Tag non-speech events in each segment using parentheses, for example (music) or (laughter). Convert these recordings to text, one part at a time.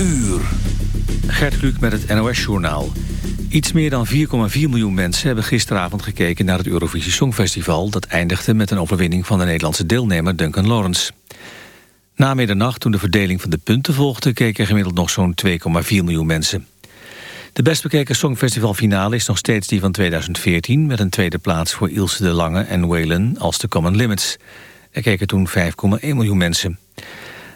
uur. Gert Kluk met het NOS-journaal. Iets meer dan 4,4 miljoen mensen hebben gisteravond gekeken naar het Eurovisie Songfestival... dat eindigde met een overwinning van de Nederlandse deelnemer Duncan Lawrence. Na middernacht, toen de verdeling van de punten volgde... keken gemiddeld nog zo'n 2,4 miljoen mensen. De best bekeken Songfestivalfinale is nog steeds die van 2014... met een tweede plaats voor Ilse de Lange en Waylon als de Common Limits. Er keken toen 5,1 miljoen mensen.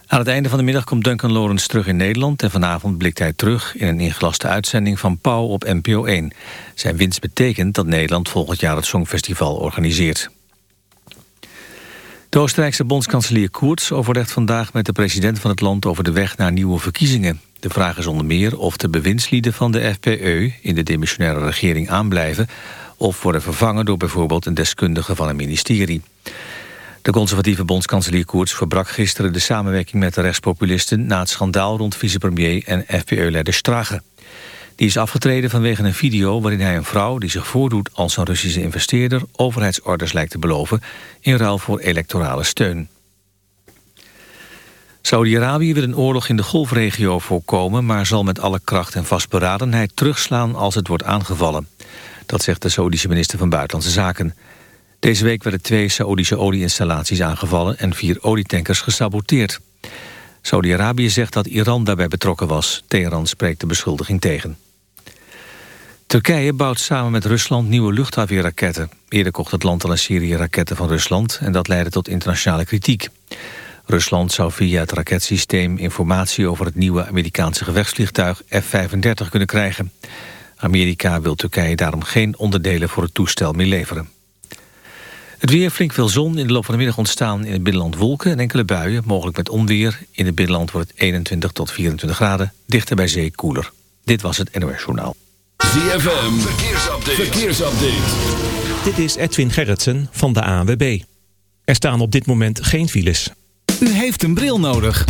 Aan het einde van de middag komt Duncan Lawrence terug in Nederland... en vanavond blikt hij terug in een ingelaste uitzending van Pauw op NPO 1. Zijn winst betekent dat Nederland volgend jaar het Songfestival organiseert. De Oostenrijkse bondskanselier Koerts overlegt vandaag met de president van het land... over de weg naar nieuwe verkiezingen. De vraag is onder meer of de bewindslieden van de FPE... in de demissionaire regering aanblijven... of worden vervangen door bijvoorbeeld een deskundige van een ministerie. De conservatieve bondskanselier Koerts verbrak gisteren de samenwerking met de rechtspopulisten... na het schandaal rond vicepremier en FPE-leider Strage. Die is afgetreden vanwege een video waarin hij een vrouw... die zich voordoet als een Russische investeerder... overheidsorders lijkt te beloven... in ruil voor electorale steun. Saudi-Arabië wil een oorlog in de golfregio voorkomen... maar zal met alle kracht en vastberadenheid terugslaan als het wordt aangevallen. Dat zegt de Saudische minister van Buitenlandse Zaken... Deze week werden twee Saoedische olieinstallaties aangevallen... en vier olietankers gesaboteerd. Saudi-Arabië zegt dat Iran daarbij betrokken was. Teheran spreekt de beschuldiging tegen. Turkije bouwt samen met Rusland nieuwe luchtafweerraketten. Eerder kocht het land al een serie raketten van Rusland... en dat leidde tot internationale kritiek. Rusland zou via het raketsysteem informatie over het nieuwe Amerikaanse gevechtsvliegtuig F-35 kunnen krijgen. Amerika wil Turkije daarom geen onderdelen voor het toestel meer leveren. Het weer flink veel zon. In de loop van de middag ontstaan in het binnenland wolken en enkele buien. Mogelijk met onweer. In het binnenland wordt het 21 tot 24 graden. Dichter bij zee koeler. Dit was het NOS Journaal. ZFM. Verkeersupdate. Verkeersupdate. Dit is Edwin Gerritsen van de ANWB. Er staan op dit moment geen files. U heeft een bril nodig.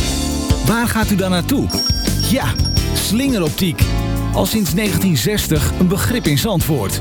Waar gaat u dan naartoe? Ja, slingeroptiek. Al sinds 1960 een begrip in Zandvoort.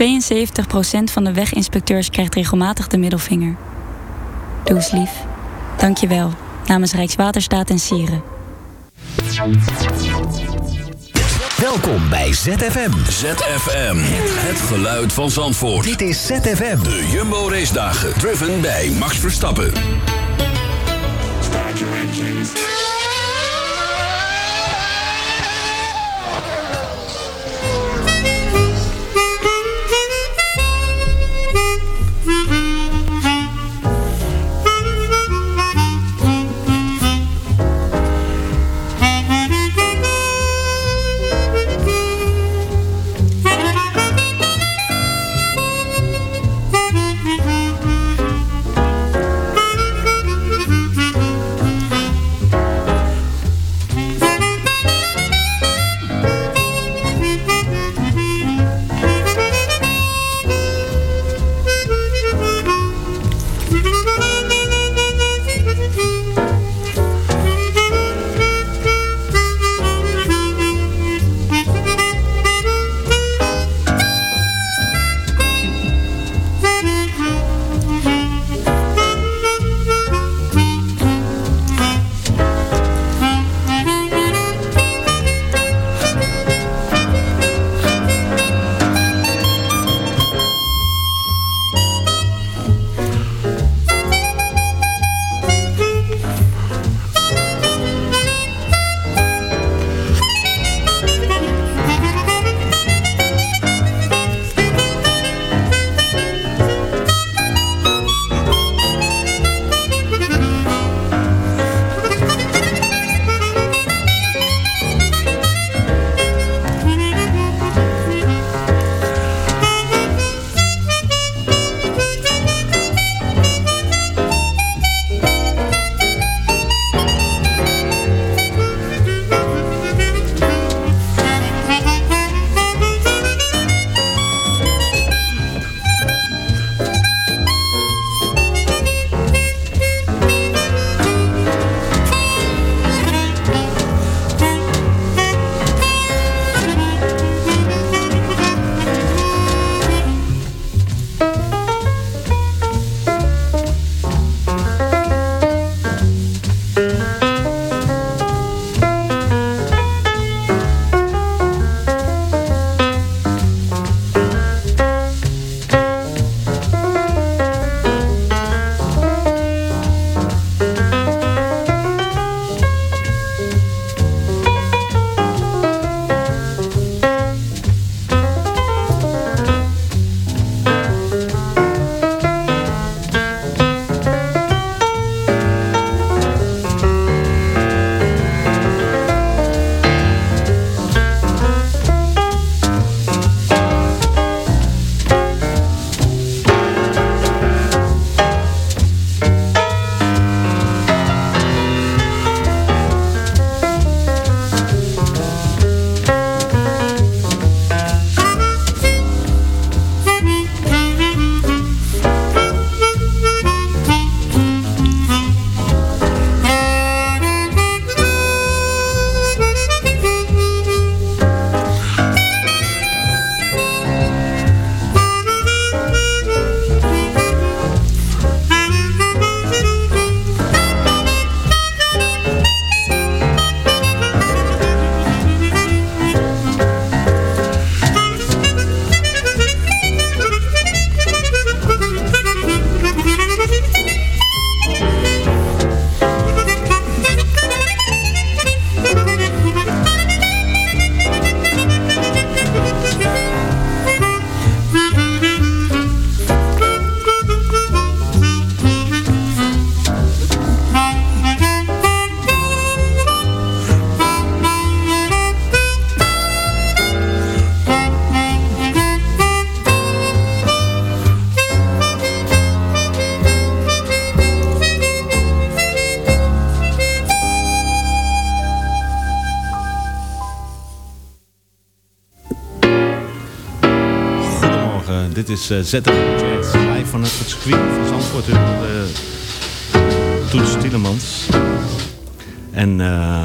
72% van de weginspecteurs krijgt regelmatig de middelvinger. Doe eens lief. Dank je wel. Namens Rijkswaterstaat en Sieren. Welkom bij ZFM. ZFM. Het geluid van Zandvoort. Dit is ZFM. De Jumbo Race Dagen. Driven bij Max Verstappen. Is uh, ZFM Jazz, live van het circuit van Zandvoort. Uh, Toets Tielemans. En uh,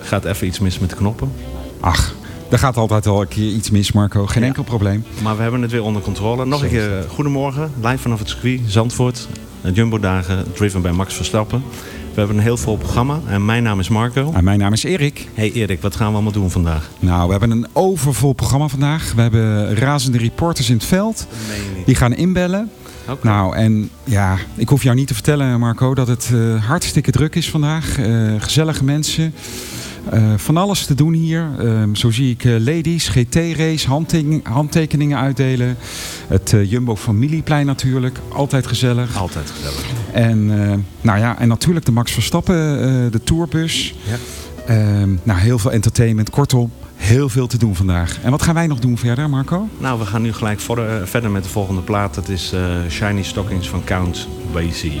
gaat even iets mis met de knoppen. Ach, er gaat altijd al een keer iets mis, Marco. Geen ja. enkel probleem. Maar we hebben het weer onder controle. Nog een keer goedemorgen, live vanaf het circuit Zandvoort. Jumbo-dagen, driven bij Max Verstappen. We hebben een heel vol programma. En mijn naam is Marco. En mijn naam is Erik. Hey Erik, wat gaan we allemaal doen vandaag? Nou, we hebben een overvol programma vandaag. We hebben razende reporters in het veld. Die gaan inbellen. Okay. Nou, en ja, ik hoef jou niet te vertellen, Marco, dat het uh, hartstikke druk is vandaag. Uh, gezellige mensen. Uh, van alles te doen hier. Uh, zo zie ik uh, ladies, GT-race, handtekeningen, handtekeningen uitdelen. Het Jumbo Familieplein natuurlijk. Altijd gezellig. Altijd gezellig. En, nou ja, en natuurlijk de Max Verstappen, de tourbus. Ja. Ehm, nou, heel veel entertainment. Kortom, heel veel te doen vandaag. En wat gaan wij nog doen verder, Marco? Nou, we gaan nu gelijk voor, verder met de volgende plaat. Dat is Shiny Stockings van Count Basie.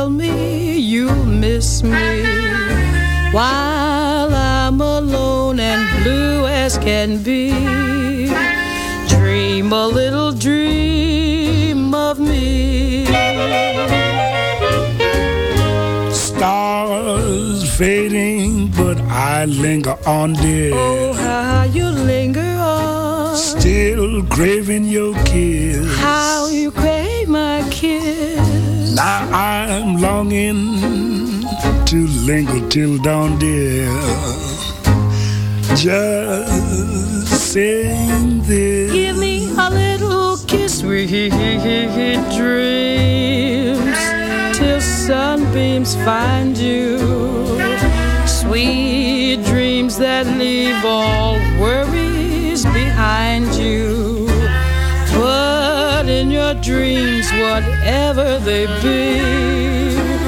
While I'm alone and blue as can be, dream a little dream of me. Stars fading, but I linger on, dear. Oh, how you linger on. Still craving your kiss. How you crave my kiss. Now I'm longing to linger till dawn, dear. Just sing this. Give me a little kiss, sweet dreams, till sunbeams find you. Sweet dreams that leave all worries behind you. But in your dreams, whatever they be,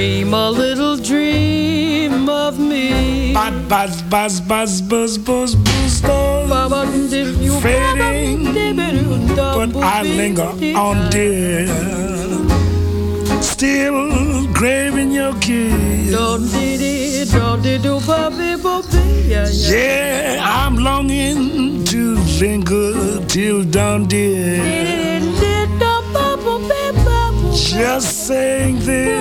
dream a little dream of me. Buzz, buzz, buzz, buzz, buzz, buzz, buzz. Fading, but I linger on, dear. Still craving your kiss. Yeah, I'm longing to linger till dawn, dear. Just saying this.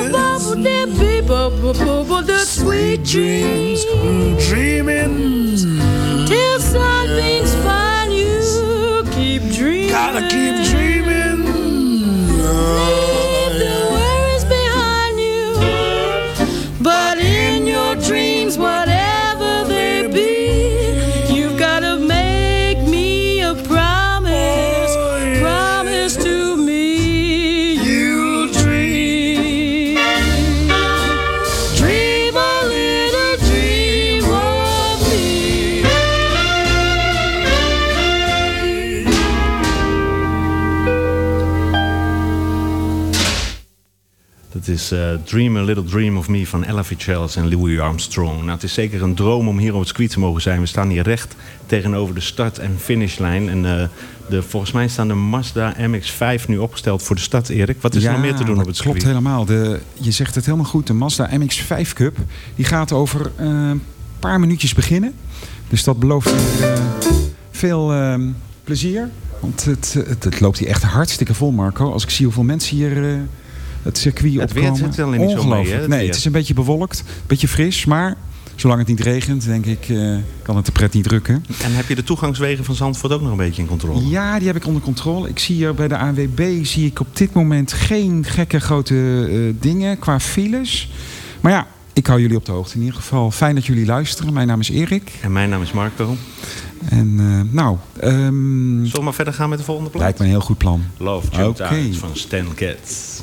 Sweet dreams, dreaming till sunbeams find you. Keep dreaming. Gotta keep dreaming. Leave is eh, Dream a Little Dream of Me van Ella Fitzgerald en Louis Armstrong. Nou, het is zeker een droom om hier op het circuit te mogen zijn. We staan hier recht tegenover de start- en finishlijn. En eh, de, volgens mij staan de Mazda MX-5 nu opgesteld voor de stad, Erik. Wat is er nog meer te doen op het klopt circuit? helemaal. De, je zegt het helemaal goed. De Mazda MX-5 Cup die gaat over eh, een paar minuutjes beginnen. Dus dat belooft veel eh, plezier. Want het, het, het loopt hier echt hartstikke vol, Marco. Als ik zie hoeveel mensen hier het circuit Het weer opkomen. zit alleen niet zo mee, hè, het nee, weer. het is een beetje bewolkt, een beetje fris. Maar zolang het niet regent, denk ik, eh, kan het de pret niet drukken. En heb je de toegangswegen van Zandvoort ook nog een beetje in controle? Ja, die heb ik onder controle. Ik zie hier bij de ANWB zie ik op dit moment geen gekke grote eh, dingen qua files. Maar ja, ik hou jullie op de hoogte in ieder geval. Fijn dat jullie luisteren. Mijn naam is Erik. En mijn naam is Marco. En eh, nou, ehm, Zullen we maar verder gaan met de volgende plaat? lijkt me een heel goed plan. Love Jump Oké. Out van Stan Getz.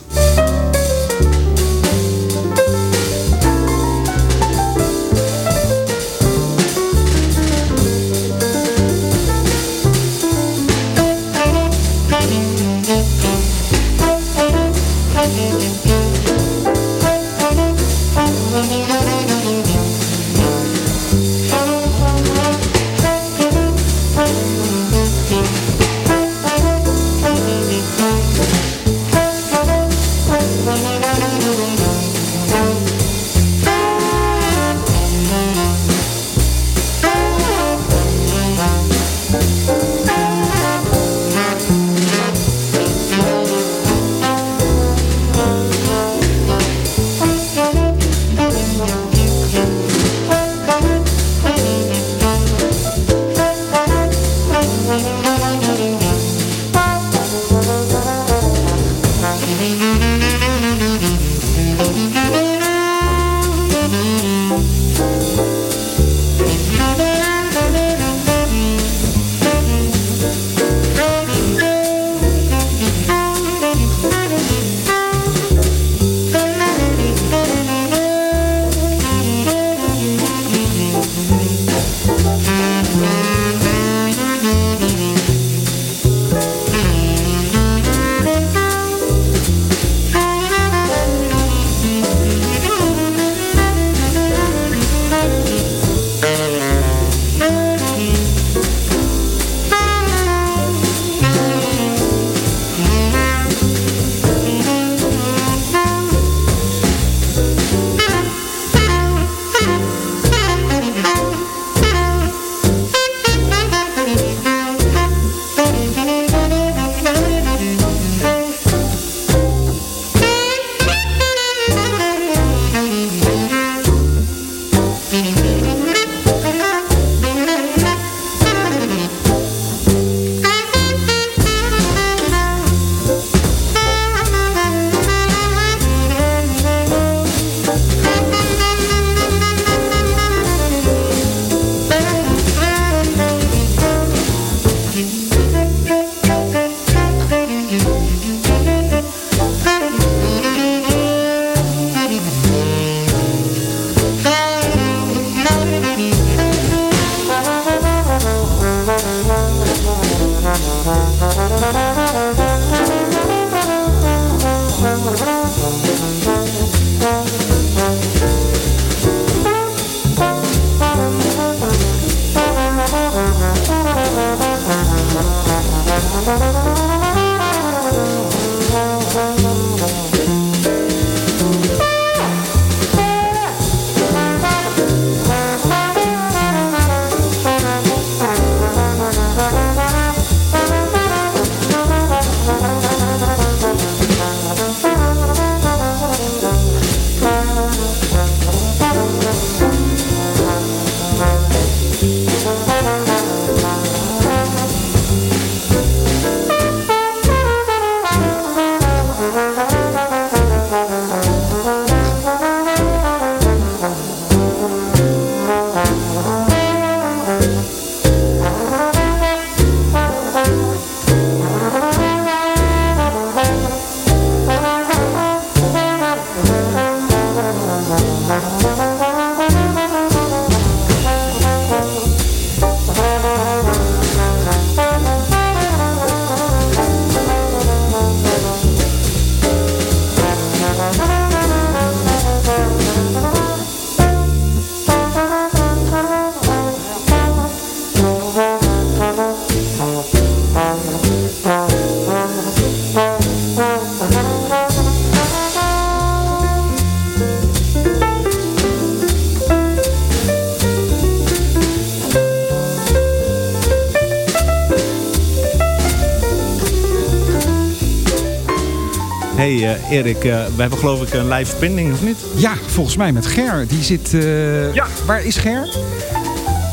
Erik, uh, we hebben geloof ik een live verbinding, of niet? Ja, volgens mij met Ger. Die zit... Uh... Ja. Waar is Ger?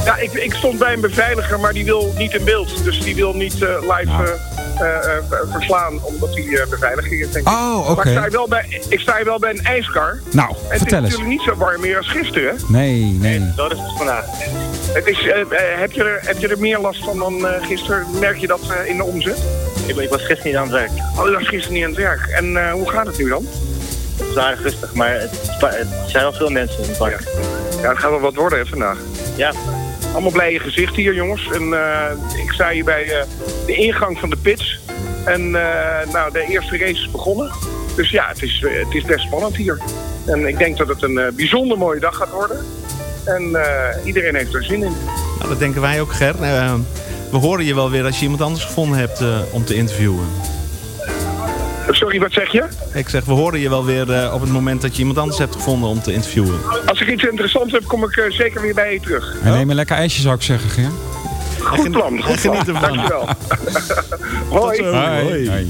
Ja, ik, ik, stond bij een beveiliger, maar die wil niet in beeld. Dus die wil niet live nou. verslaan, omdat hij beveiliging is, denk ik. Oh, oké. Okay. Maar ik sta, wel bij, ik sta hier wel bij een ijskar. Nou, en vertel het is eens. natuurlijk niet zo warm meer als gisteren. Nee, nee. En dat is het vandaag. Het is, heb, je er, heb je er meer last van dan gisteren? Merk je dat in de omzet? Ik, ik, was gisteren niet aan het werk. Oh, je was gisteren niet aan het werk. En uh, hoe gaat het nu dan? Het is aardig rustig, maar het, het zijn wel veel mensen in het park. Ja, ja het gaat wel wat worden hè, vandaag. Ja. Allemaal blije gezichten hier, jongens. En uh, ik sta hier bij uh, de ingang van de pits. En nou, de eerste race is begonnen. Dus ja, het is, het is best spannend hier. En ik denk dat het een bijzonder mooie dag gaat worden. En iedereen heeft er zin in. Nou, dat denken wij ook, Ger we horen je wel weer als je iemand anders gevonden hebt uh, om te interviewen. Sorry, wat zeg je? Ik zeg, we horen je wel weer uh, op het moment dat je iemand anders hebt gevonden om te interviewen. Als ik iets interessants heb, kom ik uh, zeker weer bij je terug. En neem een lekker ijsje, zou ik zeggen, Ger. Goed plan, goed plan. Geniet ervan. Dankjewel. Hoi. Hoi. Hoi.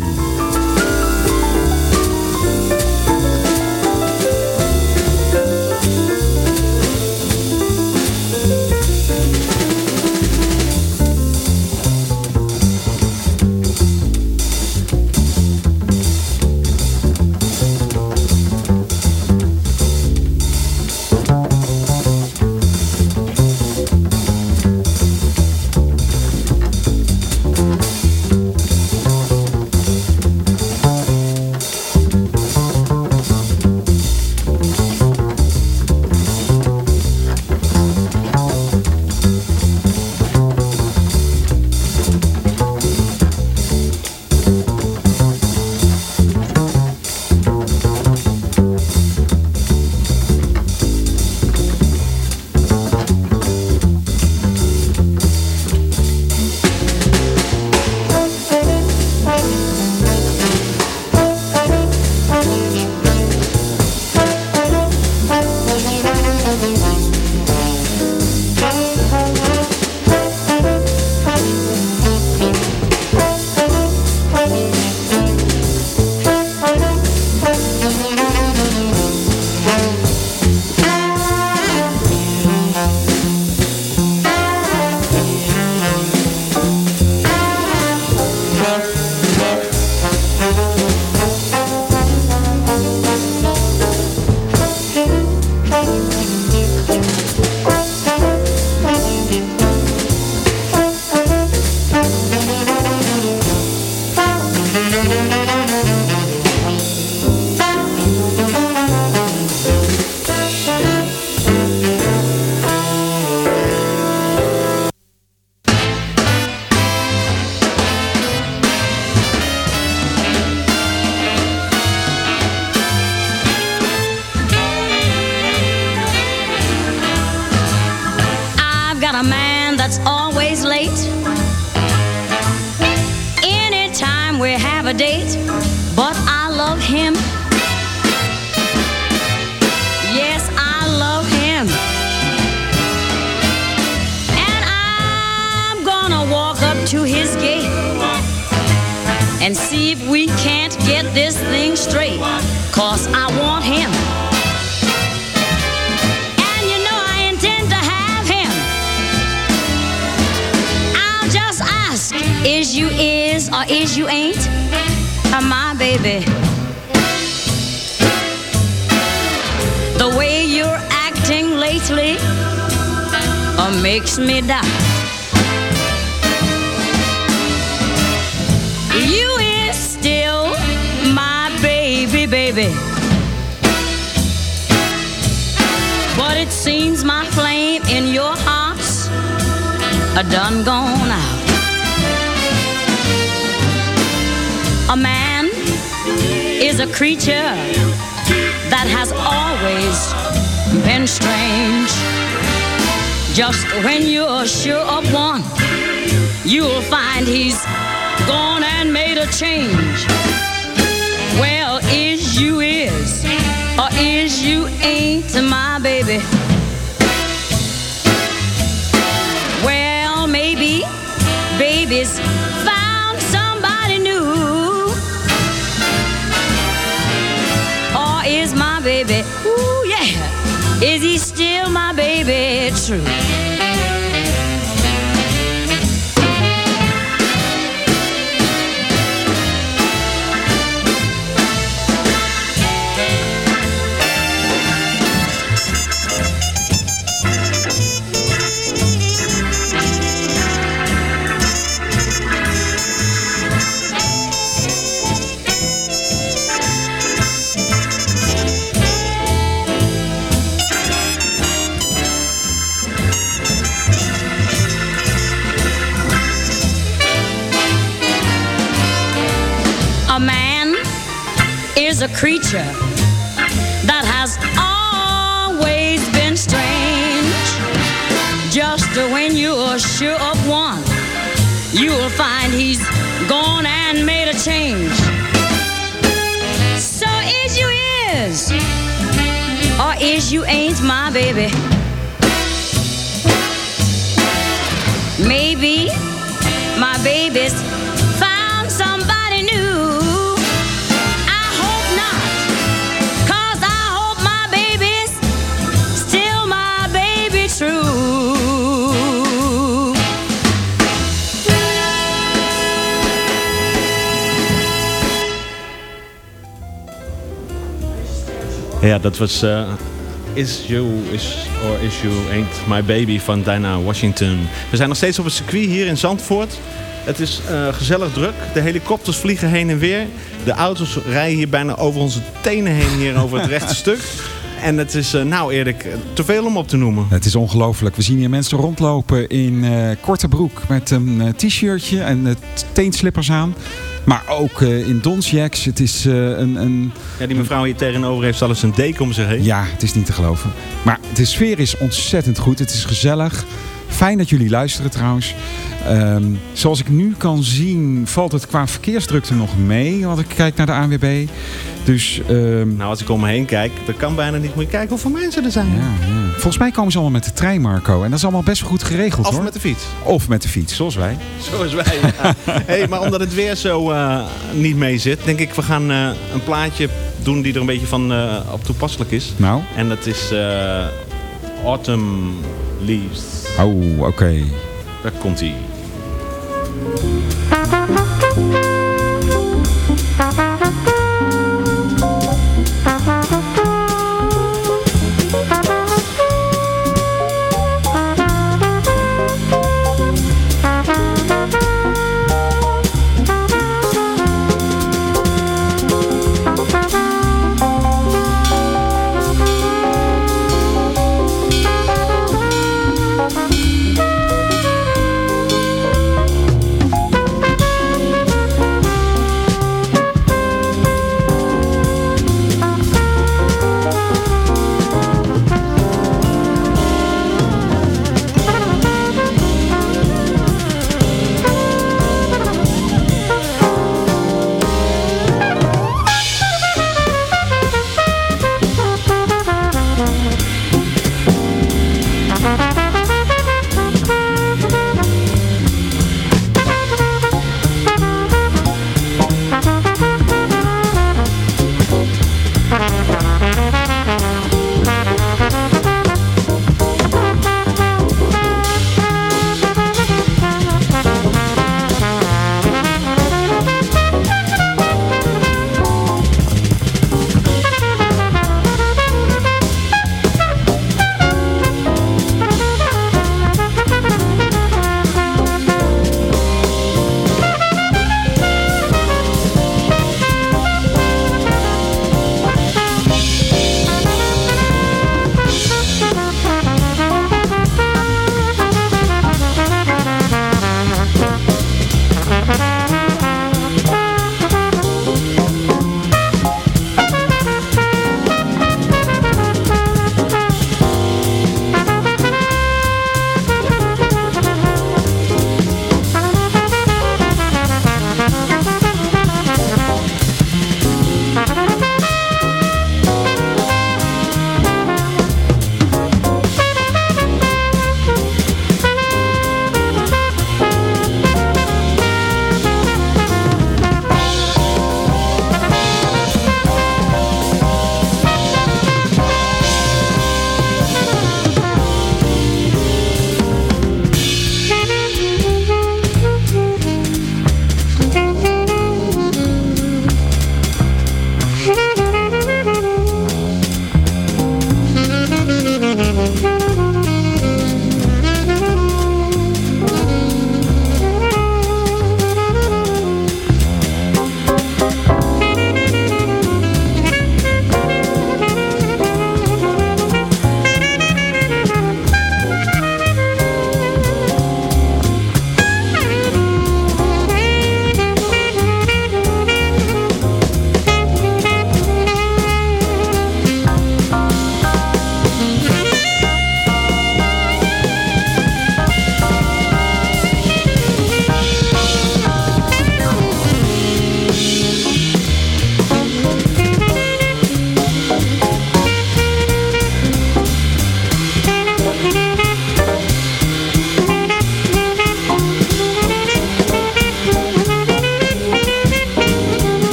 Is a creature that has always been strange. Just when you're sure of one, you'll find he's gone and made a change. Well, is you is, or is you ain't my baby? Well, maybe baby's found baby creature that has always been strange. Just when you're sure of one, you'll find he's gone and made a change. So is you is, or is you ain't my baby? Maybe my baby's Ja, dat was eh, Is You Is or Is You Ain't My Baby van Dinah Washington. We zijn nog steeds op het circuit hier in Zandvoort. Het is eh, gezellig druk. De helikopters vliegen heen en weer. De auto's rijden hier bijna over onze tenen heen hier over het rechte stuk. En het is, eh, nou Erik, te veel om op te noemen. Het is ongelooflijk. We zien hier mensen rondlopen in korte broek met een t-shirtje en teenslippers aan. Maar ook eh, in donsjacks. Het is eh, een, een... Ja, die mevrouw hier tegenover heeft zelfs een deken om zich heen. Ja, het is niet te geloven. Maar de sfeer is ontzettend goed. Het is gezellig. Fijn dat jullie luisteren trouwens. Ehm, zoals ik nu kan zien valt het qua verkeersdrukte nog mee. Want ik kijk naar de ANWB. Dus, ehm, Nou, als ik om me heen kijk, dan kan bijna niet meer kijken hoeveel mensen er zijn. Ja, ja. Volgens mij komen ze allemaal met de trein, Marco. En dat is allemaal best wel goed geregeld, Of hoor. met de fiets. Of met de fiets, zoals wij. Zoals wij. Ja. (laughs) hey, maar omdat het weer zo eh, niet mee zit, denk ik, we gaan eh, een plaatje doen die er een beetje van eh, op toepasselijk is. Nou? En dat is Autumn Leaves. Oh, oké. Daar komt hij.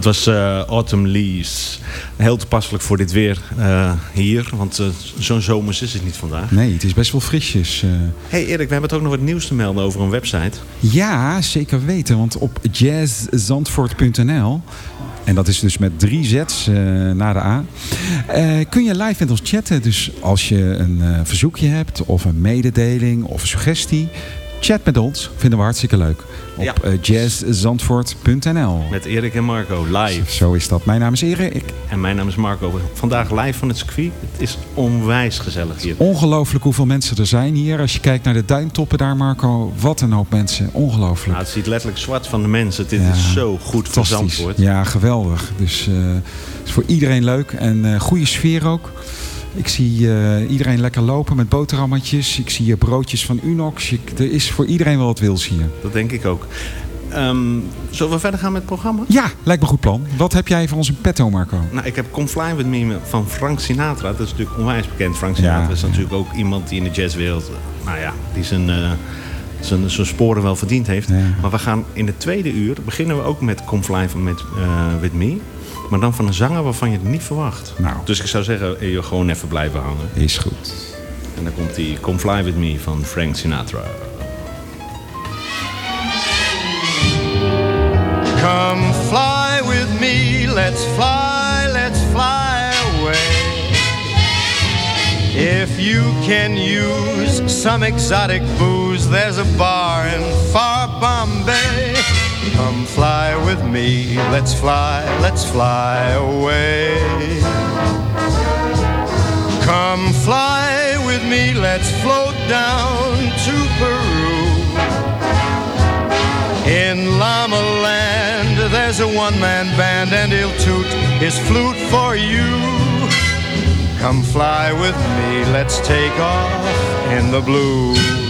Dat was uh, Autumn Leaves. Heel toepasselijk voor dit weer uh, hier. Want uh, zo'n zomers is het niet vandaag. Nee, het is best wel frisjes. hey Erik, we hebben ook nog wat nieuws te melden over een website. Ja, zeker weten. Want op jazzzandvoort.nl... En dat is dus met drie z's na de A. kun je live met ons chatten. Dus als je een verzoekje hebt of een mededeling of een suggestie... Chat met ons, vinden we hartstikke leuk. Op ja. jazzzandvoort.nl Met Erik en Marco, live. Zo is dat. Mijn naam is Erik. En mijn naam is Marco. Vandaag live van het circuit. Het is onwijs gezellig hier. Ongelooflijk hoeveel mensen er zijn hier. Als je kijkt naar de duintoppen daar, Marco. Wat een hoop mensen. Ongelooflijk. Nou, het ziet letterlijk zwart van de mensen. Dit is zo goed voor Zandvoort. Ja, geweldig. Dus uh, het is voor iedereen leuk. En uh, goede sfeer ook. Ik zie uh, iedereen lekker lopen met boterhammetjes. Ik zie hier broodjes van Unox. Ik, er is voor iedereen wel wat wils hier. Dat denk ik ook. Um, zullen we verder gaan met het programma? Ja, lijkt me een goed plan. Wat heb jij voor ons in petto, Marco? Nou, ik heb Come Fly With Me van Frank Sinatra. Dat is natuurlijk onwijs bekend. Frank Sinatra ja, is natuurlijk ook iemand die in de jazzwereld... Nou ja, die zijn... Uh, zijn, zijn sporen wel verdiend heeft. Ja. Maar we gaan in de tweede uur beginnen we ook met Come Fly with, uh, with Me. Maar dan van een zanger waarvan je het niet verwacht. Nou. Dus ik zou zeggen, je gewoon even blijven hangen. Is goed. En dan komt die Come Fly With Me van Frank Sinatra. Come fly with me, let's fly, let's fly away. If you can use some exotic booze, there's a bar in far Bombay. Come fly with me, let's fly, let's fly away. Come fly with me, let's float down to Peru. In Llama Land, there's a one-man band and he'll toot his flute for you. Come fly with me, let's take off in the blue.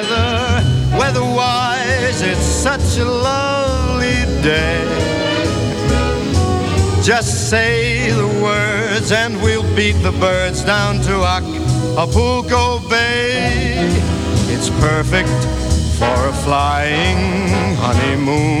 such a lovely day. Just say the words and we'll beat the birds down to Acapulco Bay. It's perfect for a flying honeymoon,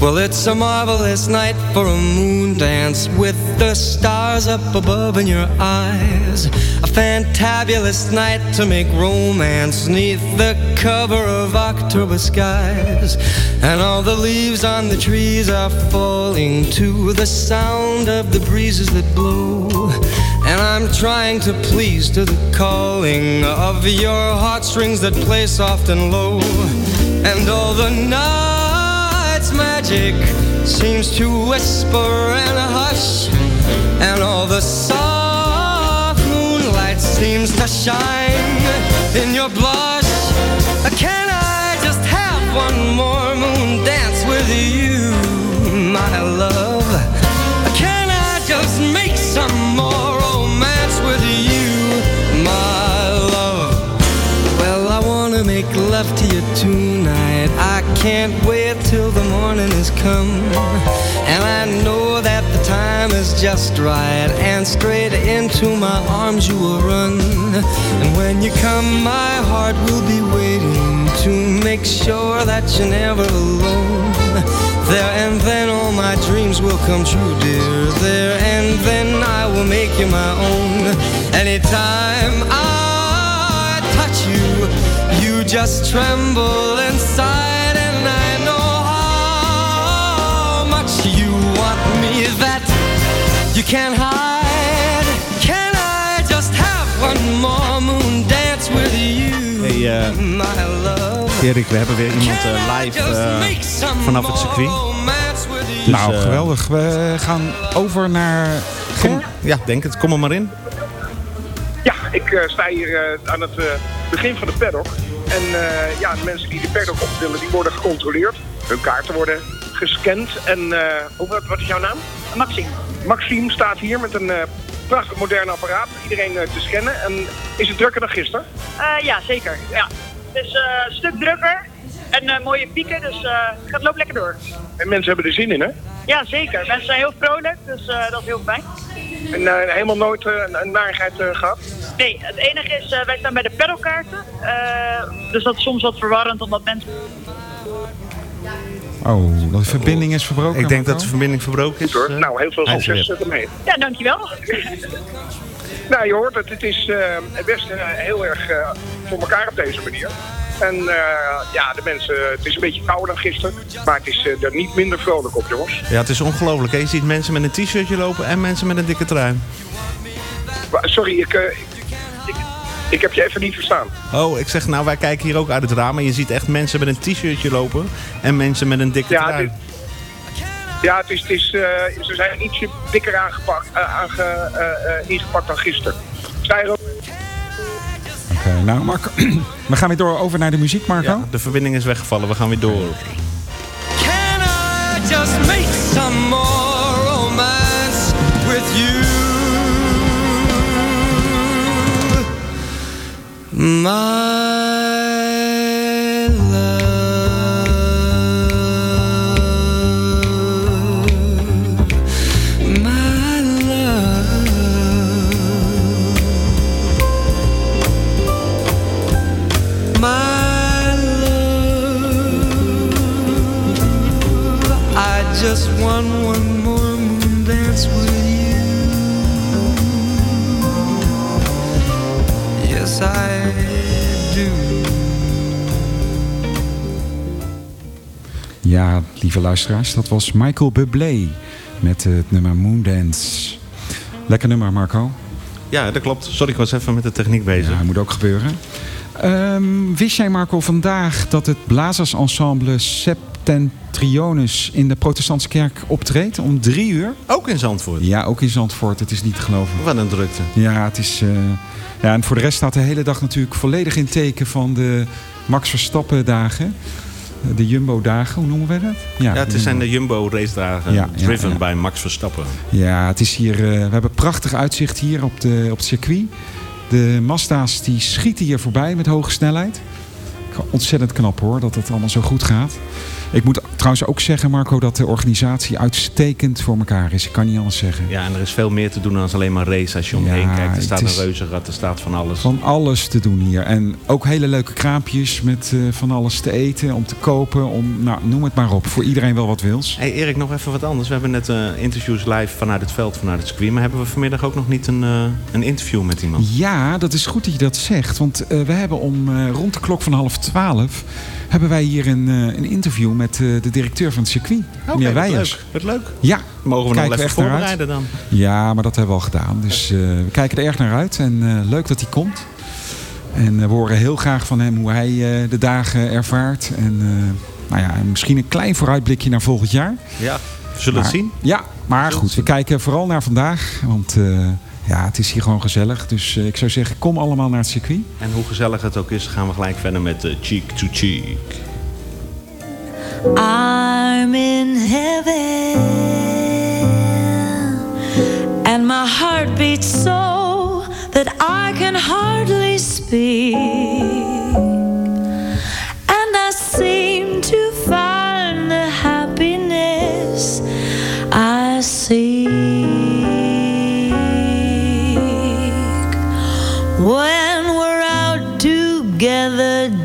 Well, it's a marvelous night for a moon dance with the stars up above in your eyes. A fantabulous night to make romance neath the cover of October skies. And all the leaves on the trees are falling to the sound of the breezes that blow. And I'm trying to please to the calling of your heartstrings that play soft and low. And all the magic seems to whisper and hush. And all the soft moonlight seems to shine in your blush. Can I just have one more moon dance with you, my love? Can I just make some more romance with you, my love? Well, I wanna make love to you tonight. I can't wait till the morning has come. And I know that the time is just right. And straight into my arms you will run. And when you come, my heart will be waiting to make sure that you're never alone. There and then all my dreams will come true, dear. There and then I will make you my own. Anytime I touch you, you just tremble inside, can't hide. Can I just have one more moon dance with you, Hey, my love? Erik, we hebben weer iemand eh, live eh, vanaf het circuit. Dus, nou, geweldig. We gaan over naar... Kom, ja, denk het. Kom er maar in. Ja, ik sta hier aan het begin van de paddock. En ja, de mensen die de paddock op willen, die worden gecontroleerd. Hun kaarten worden gescand. En eh, hoe- wat, wat is jouw naam? Maxime. Maxime staat hier met een eh, prachtig modern apparaat. Iedereen eh, te scannen. En is het drukker dan gisteren? Eh, ja, zeker. Ja. Het is een stuk drukker en mooie pieken, dus eh, het loopt lekker door. En mensen hebben er zin in, hè? Ja, zeker. Mensen zijn heel vrolijk, dus dat is heel fijn. En helemaal nooit een, narigheid eh, gehad? Nee, het enige is, wij staan bij de pedalkaarten. eh, dus dat is soms wat verwarrend, omdat mensen... Oh, de verbinding is verbroken. Ik denk dat de verbinding verbroken is. Hoor. Nou, heel veel succes ermee. Ja, dankjewel. Nou, je hoort het. Het is eh, best eh, heel erg eh, voor elkaar op deze manier. En eh, ja, de mensen, het is een beetje kouder dan gisteren. Maar het is er niet minder vrolijk op, jongens. Ja, het is ongelooflijk. Je ziet mensen met een t-shirtje lopen en mensen met een dikke trui. Sorry, eh, ik, ik heb je even niet verstaan. Oh, ik zeg nou, wij kijken hier ook uit het raam. En je ziet echt mensen met een t-shirtje lopen en mensen met een dikke Ja, dit- Ja, het is, het is, eh, ze zijn ietsje dikker aangepakt, eh, aange, eh, eh, ingepakt dan gisteren. Zij er ook- Oké, nou Marco, (clears throat) we gaan weer door over naar de muziek, Marco. Ja, de verbinding is weggevallen. We gaan weer door. Can I just make some more My love, my love, my love. I just want one more do. Ja, lieve luisteraars, dat was Michael Bublé met het nummer Moondance. Lekker nummer, Marco. Ja, dat klopt. Sorry, ik was even met de techniek bezig. Ja, moet ook gebeuren. Ehm, wist jij, Marco, vandaag dat het blazersensemble Septentrionus in de protestantse kerk optreedt om drie uur? Ook in Zandvoort? Ja, ook in Zandvoort. Het is niet te geloven. Wat een drukte. Ja, het is. eh, ja, en voor de rest staat de hele dag natuurlijk volledig in teken van de Max Verstappen dagen. De Jumbo dagen, hoe noemen we dat? Ja, het zijn de Jumbo race dagen. Ja, ja, driven ja. bij Max Verstappen. Ja, het is hier. eh, we hebben prachtig uitzicht hier op, de, op het circuit. De Mazda's die schieten hier voorbij met hoge snelheid. Ontzettend knap hoor dat het allemaal zo goed gaat. Ik moet trouwens ook zeggen, Marco, dat de organisatie uitstekend voor elkaar is. Ik kan niet anders zeggen. Ja, en er is veel meer te doen dan alleen maar race. Als je omheen Ja, kijkt, er staat een reuzenrad, er staat van alles. Van alles te doen hier. En ook hele leuke kraampjes met eh, van alles te eten, om te kopen, om, nou, noem het maar op. Voor iedereen wel wat wils. Hey Erik, nog even wat anders. We hebben net eh, interviews live vanuit het veld, vanuit het circuit. Maar hebben we vanmiddag ook nog niet een, eh, een interview met iemand? Ja, dat is goed dat je dat zegt. Want we hebben om rond de klok van half twaalf... hebben wij hier een, een interview met eh, de directeur van het circuit, Oké, meneer wat Weijers. leuk. Wat leuk. Ja, Mogen we nog even voorbereiden dan? Ja, maar dat hebben we al gedaan. Dus eh, we kijken er erg naar uit. En eh, leuk dat hij komt. En eh, we horen heel graag van hem hoe hij eh, de dagen ervaart. En eh, nou ja, en misschien een klein vooruitblikje naar volgend jaar. Ja, we zullen het Maar- zien. Ja, maar goed, we kijken vooral naar vandaag. Want eh, ja, het is hier gewoon gezellig. Dus eh, ik zou zeggen, kom allemaal naar het circuit. En hoe gezellig het ook is, gaan we gelijk verder met Cheek to Cheek. I'm in heaven, and my heart beats so that I can hardly speak. And I seem to find the happiness I seek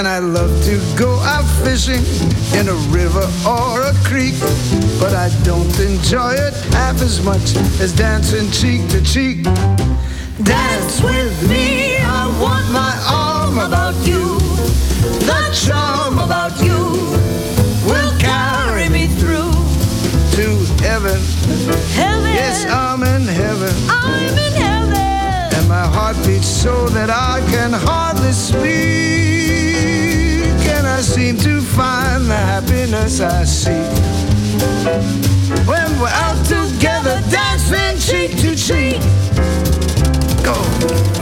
And I love to go out fishing in a river or a creek. But I don't enjoy it half as much as dancing cheek to cheek. Dance with me, I want my arm about you. The charm about you will carry me through to heaven. Heaven, Yes, I'm in heaven. I'm in heaven. And my heart beats so that I can hardly speak. Seem to find the happiness I seek. When we're out together, dancing cheek to cheek. Go.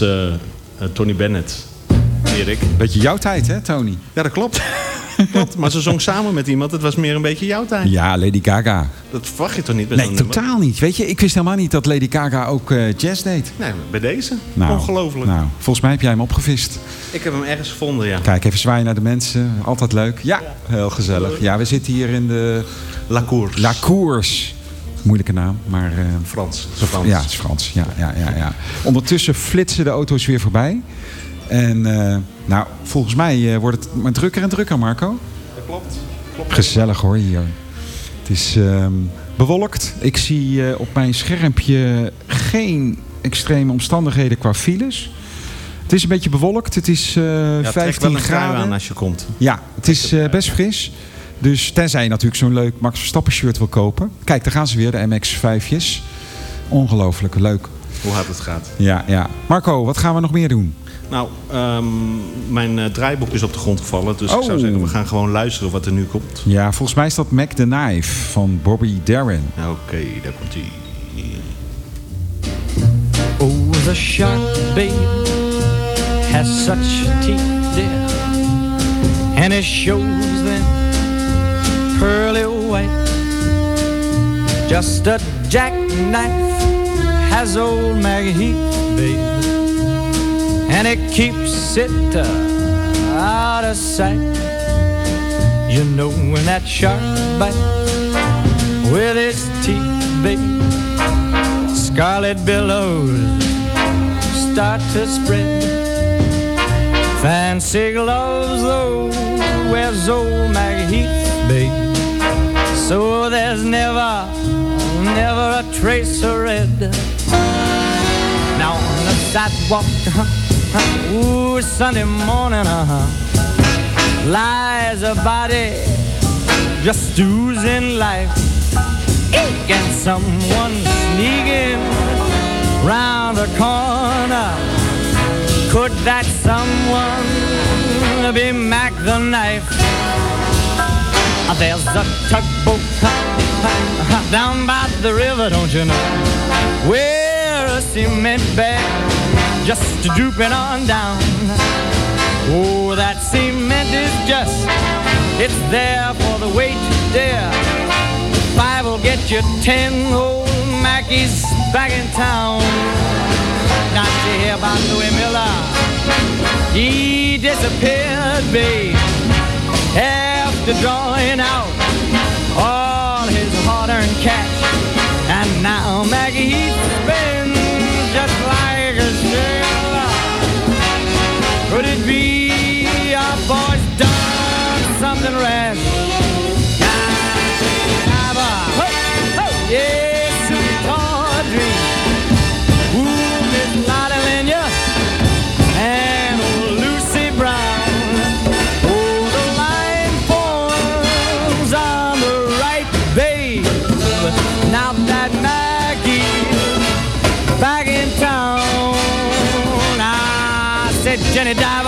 Eh, eh, Tony Bennett. Erik. Beetje jouw tijd, hè, Tony? Ja, dat klopt. (laughs) klopt. Maar ze zong samen met iemand. Het was meer een beetje jouw tijd. Ja, Lady Gaga. Dat verwacht je toch niet bij Nee, nummer? totaal niet. Weet je, ik wist helemaal niet dat Lady Gaga ook eh, jazz deed. Nee, bij deze. Nou, Ongelooflijk. Nou, volgens mij heb jij hem opgevist. Ik heb hem ergens gevonden, ja. Kijk, even zwaaien naar de mensen. Altijd leuk. Ja, heel gezellig. Ja, we zitten hier in de... La Cours. La Cours. Moeilijke naam, maar... eh, Frans. Frans. Ja, het is Frans. Ja, ja, ja, ja. Ondertussen flitsen de auto's weer voorbij. En eh, nou, volgens mij eh, wordt het maar drukker en drukker, Marco. Dat klopt. klopt. Gezellig hoor hier. Het is ehm, bewolkt. Ik zie eh, op mijn schermpje geen extreme omstandigheden qua files. Het is een beetje bewolkt. Het is eh, Ja, trek 15 wel een trui graden. aan als je komt. Ja, het is eh, best fris. Dus tenzij je natuurlijk zo'n leuk Max Verstappen shirt wil kopen. Kijk, daar gaan ze weer, de MX-5'jes. Ongelooflijk, leuk. Hoe hard het gaat. Ja, ja. Marco, wat gaan we nog meer doen? Nou, ehm, mijn eh, draaiboek is op de grond gevallen. Dus ik zou Oh. zeggen, we gaan gewoon luisteren wat er nu komt. Ja, volgens mij is dat Mac the Knife van Bobby Darin. Oké, daar komt hij. Oh a shark, babe, has such teeth, dear, and it shows them pearly white. Just a jackknife has old Maggie Heath, babe, and it keeps it uh, out of sight. You know when that shark bites with its teeth, babe, scarlet billows start to spread. Fancy gloves, though, wears old Maggie Heath, babe. So there's never, never a trace of red. Now on the sidewalk, uh-huh, (laughs) ooh, Sunday morning, uh-huh, lies a body just oozing life. And someone sneaking round the corner. Could that someone be Mac the knife? Ah, there's a tugboat down by the river, don't you know? Where a cement bag just drooping on down. Oh, that cement is just, it's there for the weight, dear. Five will get you ten old Mackies back in town. Not to hear about Louis Miller. He disappeared, babe after drawing out all his hard-earned cash. And now Maggie Jenny Diver,